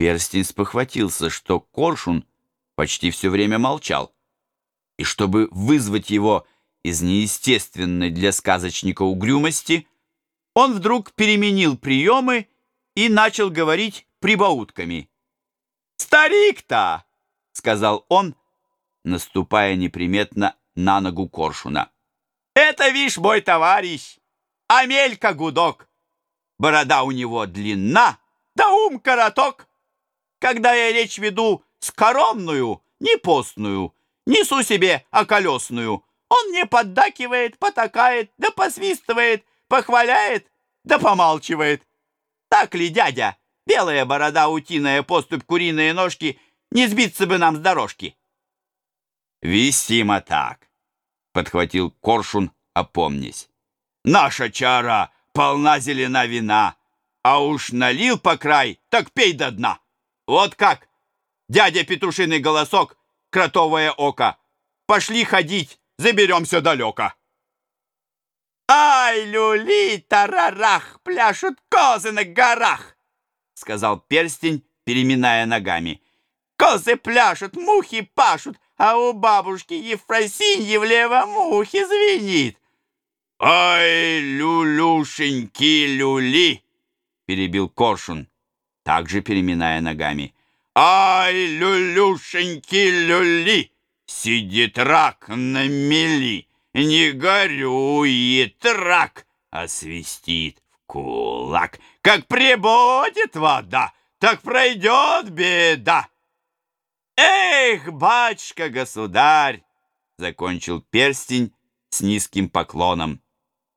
Перстень спохватился, что Коршун почти все время молчал, и чтобы вызвать его из неестественной для сказочника угрюмости, он вдруг переменил приемы и начал говорить прибаутками. «Старик-то!» — сказал он, наступая неприметно на ногу коршуна. «Это, вишь, мой товарищ, Амелька Гудок. Борода у него длинна, да ум короток. Когда я речь веду скоромную, не постную, несу себе околесную, он мне поддакивает, потакает, да посвистывает, похваляет, да помалчивает. Так ли, дядя, белая борода, утиная поступь, куриные ножки, не сбиться бы нам с дорожки? Висимо так, подхватил Коршун, опомнясь. Наша чара полна зелена вина, а уж налил по край, так пей до дна. Вот как, дядя петушиный голосок, кротовое око. Пошли ходить, заберемся далеко. «Ай, люли, тарарах, пляшут козы на горах!» — сказал перстень, переминая ногами. «Козы пляшут, мухи пашут, а у бабушки Ефросиньи в левом ухе звенит». «Ай, люлюшеньки, люли!» — перебил Коршун, также переминая ногами. «Ай, люлюшеньки, люли! Сидит рак на мели!» не горюет рак, а свистит в кулак. Как прибудет вода, так пройдет беда. Эх, батюшка-государь, закончил перстень с низким поклоном.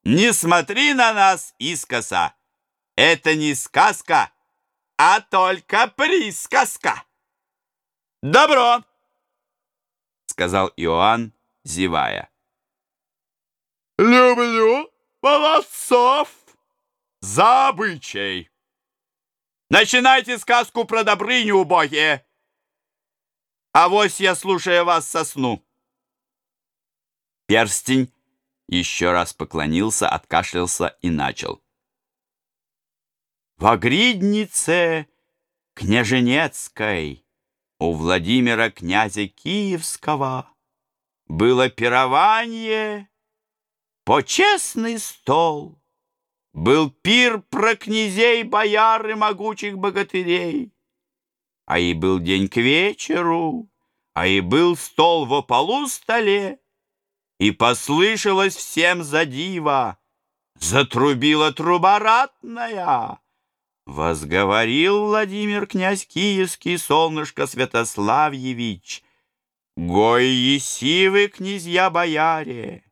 Не смотри на нас искоса. Это не сказка, а только присказка. Добро, сказал Иоанн, зевая. Люблю молодцов за обычай. Начинайте сказку про Добрыню, убогие. А вось я, слушая вас, сосну. Перстень еще раз поклонился, откашлялся и начал. В Огриднице княженецкой у Владимира князя Киевского было пирование почестный стол. Был пир про князей, бояр и могучих богатырей. А и был день к вечеру, а и был стол во полу столе, и послышалось всем за диво, затрубила труба ратная. Возговорил Владимир князь Киевский, солнышко Святославьевич, Гой есивы князья-бояре,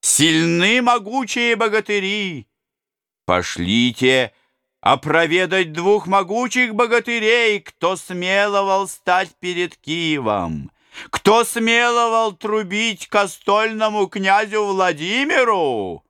сильны могучие богатыри. Пошлите опроведать двух могучих богатырей, кто смеловал стать перед Киевом, кто смеловал трубить костольному князю Владимиру.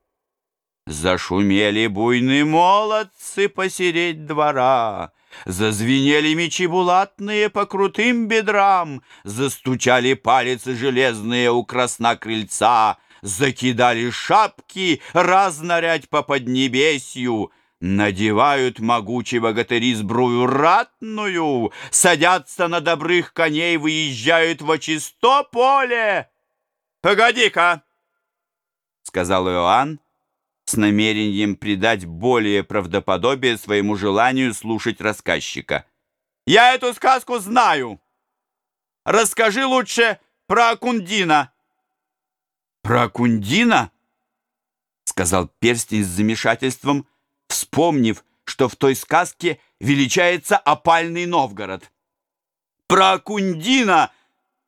Зашумели буйные молодцы посереть двора, Зазвенели мечи булатные по крутым бедрам, Застучали палицы железные у красна крыльца, закидали шапки, разнарядь по поднебесью, надевают могучие богатыри сбрую ратную, садятся на добрых коней, выезжают во чисто поле. «Погоди-ка!» — сказал Иоанн, с намерением придать более правдоподобие своему желанию слушать рассказчика. «Я эту сказку знаю! Расскажи лучше про Акундина!» «Про Кундина?» — сказал перстень с замешательством, вспомнив, что в той сказке величается опальный Новгород. «Про Кундина,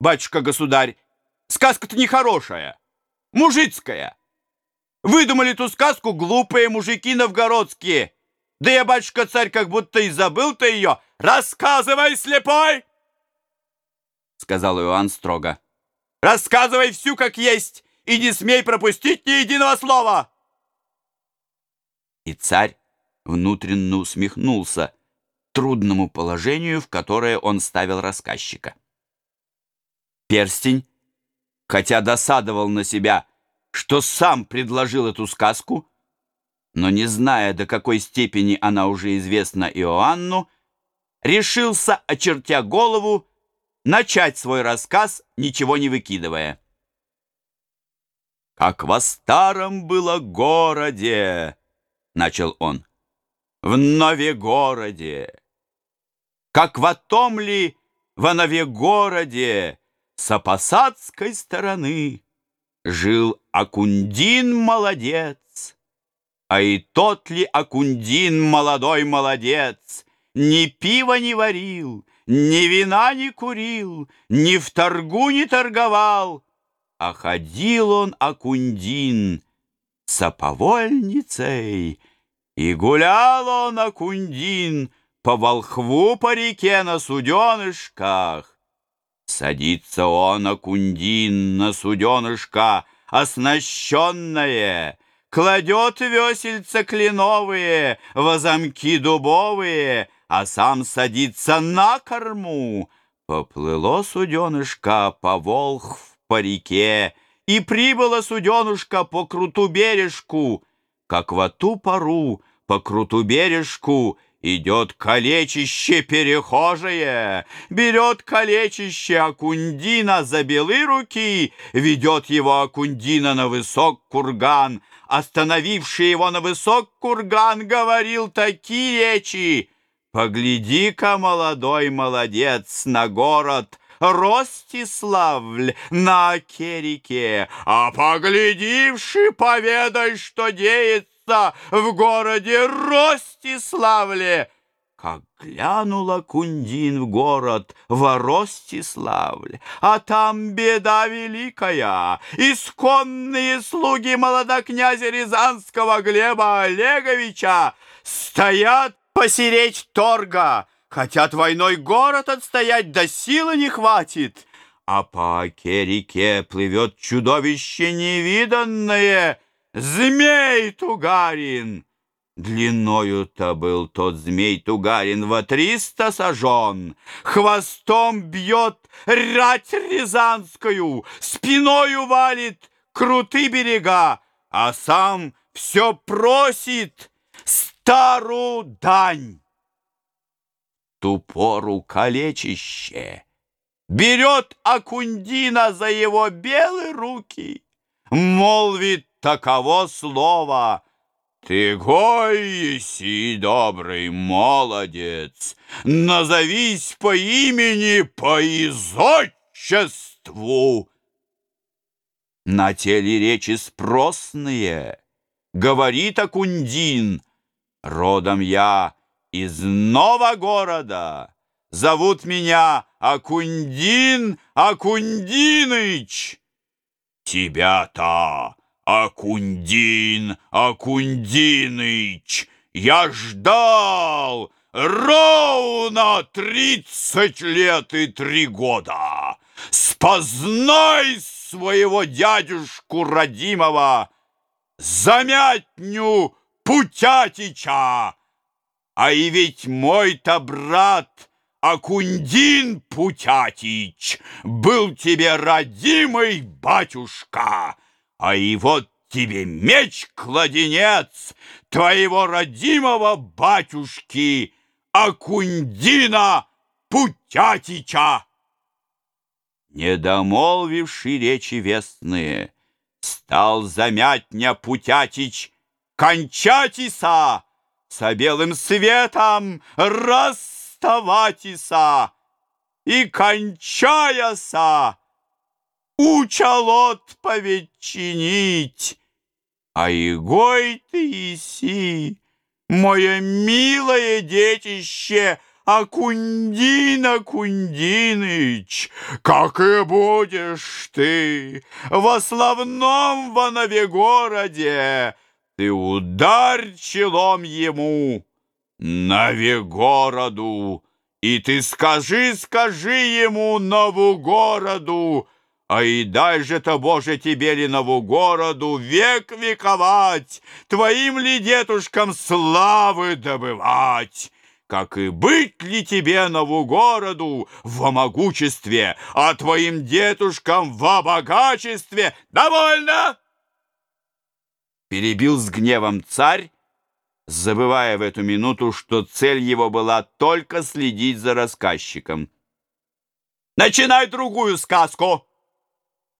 батюшка-государь, сказка-то нехорошая, мужицкая. Выдумали ту сказку глупые мужики новгородские. Да я, батюшка-царь, как будто и забыл-то ее. Рассказывай, слепой!» — сказал Иоанн строго. «Рассказывай всю, как есть, и не смей пропустить ни единого слова!» И царь внутренно усмехнулся трудному положению, в которое он ставил рассказчика. Перстень, хотя досадовал на себя, что сам предложил эту сказку, но не зная, до какой степени она уже известна Иоанну, решился, очертя голову, начать свой рассказ, ничего не выкидывая. «Как во старом было городе!» — начал он. «В Новегороде! Как в том ли в Новегороде с Апасадской стороны жил Акундин молодец, а и тот ли Акундин молодой молодец ни пива не варил, ни вина не курил, ни в торгу не торговал, а ходил он Акундин с оповольницей, и гулял он Акундин по волхву по реке на суденышках. Садится он, Акундин, на суденышко, оснащенное, Кладет весельца кленовые, возомки дубовые, А сам садится на корму. Поплыло суденышко по волхв по реке, И прибыло суденышко по круту бережку, Как в ту пору по круту бережку Идет калечище перехожее, берет калечище Акундина за белы руки, ведет его Акундина на высок курган. Остановивший его на высок курган говорил такие речи. Погляди-ка, молодой молодец, на город, Ростиславль на Керике, а поглядивши, поведай, что деется место в городе Ростиславле. Как глянула Кундин в город в Ростиславле, а там беда великая. Исконные слуги молодокнязя Рязанского Глеба Олеговича стоят посереть торга, хотят войной город отстоять, да силы не хватит. А по оке-реке плывет чудовище невиданное — Змей Тугарин! Длиною-то был тот змей Тугарин во триста сажен, Хвостом бьет рать рязанскую, Спиною валит круты берега, А сам все просит старую дань. Ту пору калечище Берет Акундина за его белые руки, Молвит таково слово. Ты гой еси, добрый молодец, Назовись по имени, по изотчеству. На теле речи спросные, Говорит Акундин, Родом я из нового города, Зовут меня Акундин Акундиныч. Тебя-то Акундин Акундиныч, я ждал ровно тридцать лет и три года. Спознай своего дядюшку родимого, замятню Путятича. А и ведь мой-то брат Акундин Путятич был тебе родимый батюшка. А и вот тебе меч-кладенец твоего родимого батюшки Акундина Путятича. Недомолвивший речи вестные, Стал замятня Путятич кончатиса, Со белым светом расставатиса! И кончаяса учалот поведчинить. А игой ты иси, мое милое детище, Акундин Акундиныч, как и будешь ты во славном Ванове городе, ты ударь челом ему, Новегороду, и ты скажи, скажи ему, Новогороду, а и дай же-то, Боже, тебе ли городу век вековать, Твоим ли детушкам славы добывать? Как и быть ли тебе городу во могуществе, А твоим детушкам во богачестве? Довольно! Перебил с гневом царь, забывая в эту минуту, что цель его была только следить за рассказчиком. «Начинай другую сказку!»